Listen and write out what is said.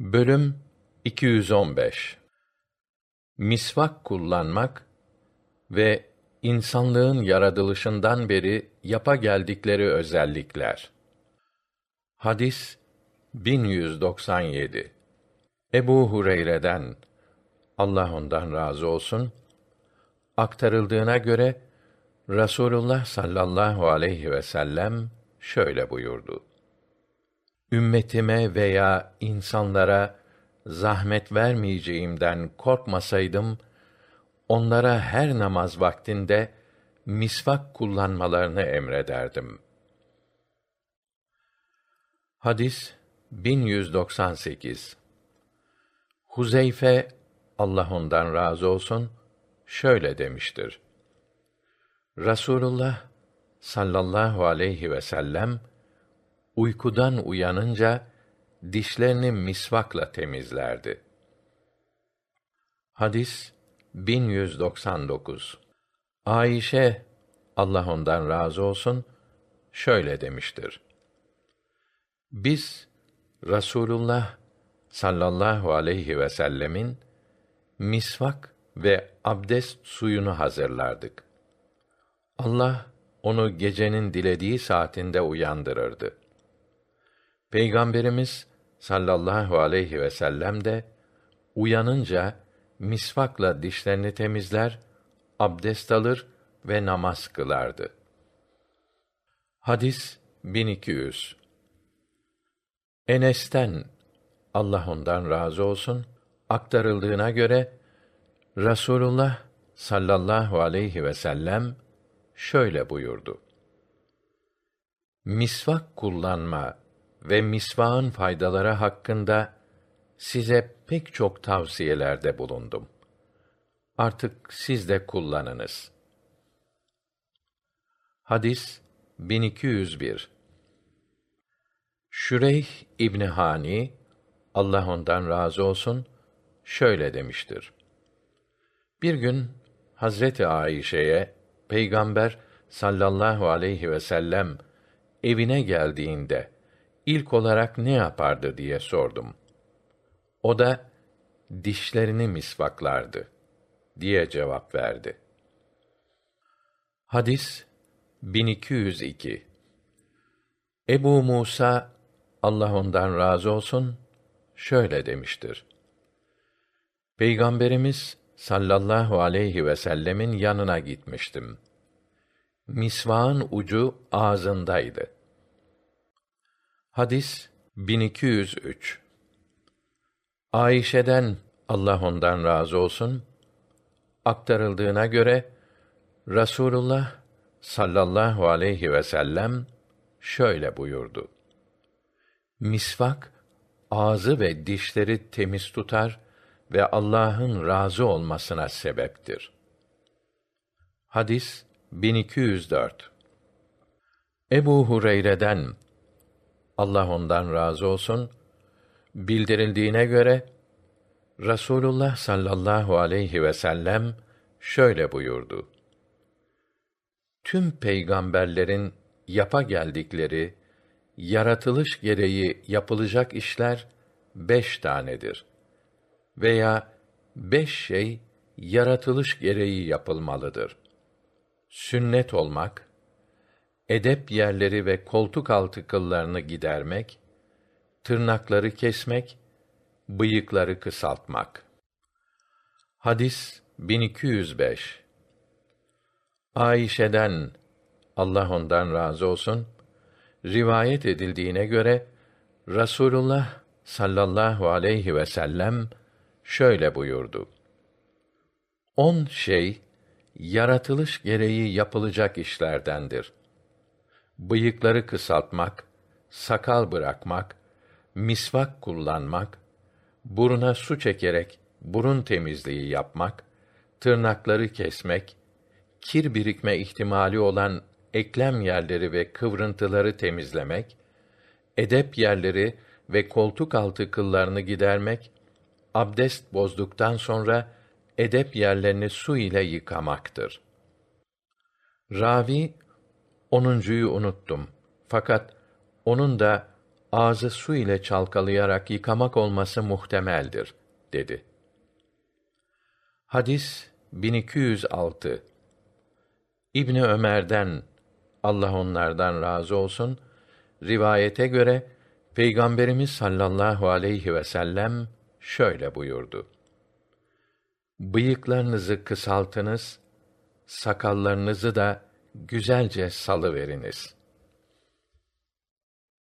Bölüm 215 Misvak kullanmak ve insanlığın yaratılışından beri yapa geldikleri özellikler. Hadis 1197 Ebu Hureyre'den Allah ondan razı olsun aktarıldığına göre Rasulullah sallallahu aleyhi ve sellem şöyle buyurdu ümmetime veya insanlara zahmet vermeyeceğimden korkmasaydım onlara her namaz vaktinde misvak kullanmalarını emrederdim. Hadis 1198 Huzeyfe Allah ondan razı olsun şöyle demiştir. Rasulullah sallallahu aleyhi ve sellem uykudan uyanınca dişlerini misvakla temizlerdi. Hadis 1199 Ayşe Allah ondan razı olsun şöyle demiştir. Biz Rasulullah sallallahu aleyhi ve sellemin misvak ve abdest suyunu hazırlardık. Allah onu gecenin dilediği saatinde uyandırırdı. Peygamberimiz sallallahu aleyhi ve sellem de uyanınca misvakla dişlerini temizler, abdest alır ve namaz kılardı. Hadis 1200 Enes'ten Allah ondan razı olsun aktarıldığına göre Rasulullah sallallahu aleyhi ve sellem şöyle buyurdu. Misvak kullanma ve misvağın faydaları hakkında size pek çok tavsiyelerde bulundum. Artık siz de kullanınız. Hadis 1201 Şüreyh İbni Hani Allah ondan razı olsun şöyle demiştir. Bir gün Hazreti Ayşe'ye Peygamber sallallahu aleyhi ve sellem evine geldiğinde ilk olarak ne yapardı diye sordum. O da dişlerini misvaklardı diye cevap verdi. Hadis 1202 Ebu Musa Allah ondan razı olsun şöyle demiştir. Peygamberimiz sallallahu aleyhi ve sellemin yanına gitmiştim. Misvağın ucu ağzındaydı. Hadis 1203 Ayşe'den Allah ondan razı olsun aktarıldığına göre Rasulullah sallallahu aleyhi ve sellem şöyle buyurdu. Misvak ağzı ve dişleri temiz tutar ve Allah'ın razı olmasına sebeptir. Hadis 1204 Ebu Hureyre'den Allah ondan razı olsun bildirildiğine göre Rasulullah sallallahu aleyhi ve sellem şöyle buyurdu. Tüm peygamberlerin yapa geldikleri yaratılış gereği yapılacak işler beş tanedir. Veya beş şey yaratılış gereği yapılmalıdır. Sünnet olmak, edep yerleri ve koltuk altı kıllarını gidermek, tırnakları kesmek, bıyıkları kısaltmak. Hadis 1205 Ayşe'den Allah ondan razı olsun rivayet edildiğine göre Rasulullah sallallahu aleyhi ve sellem şöyle buyurdu. On şey yaratılış gereği yapılacak işlerdendir bıyıkları kısaltmak, sakal bırakmak, misvak kullanmak, buruna su çekerek burun temizliği yapmak, tırnakları kesmek, kir birikme ihtimali olan eklem yerleri ve kıvrıntıları temizlemek, edep yerleri ve koltuk altı kıllarını gidermek, abdest bozduktan sonra edep yerlerini su ile yıkamaktır. Ravi Onuncuyu unuttum. Fakat onun da ağzı su ile çalkalayarak yıkamak olması muhtemeldir dedi. Hadis 1206 İbni Ömer'den Allah onlardan razı olsun rivayete göre Peygamberimiz sallallahu aleyhi ve sellem şöyle buyurdu. Bıyıklarınızı kısaltınız, sakallarınızı da güzelce salıveriniz.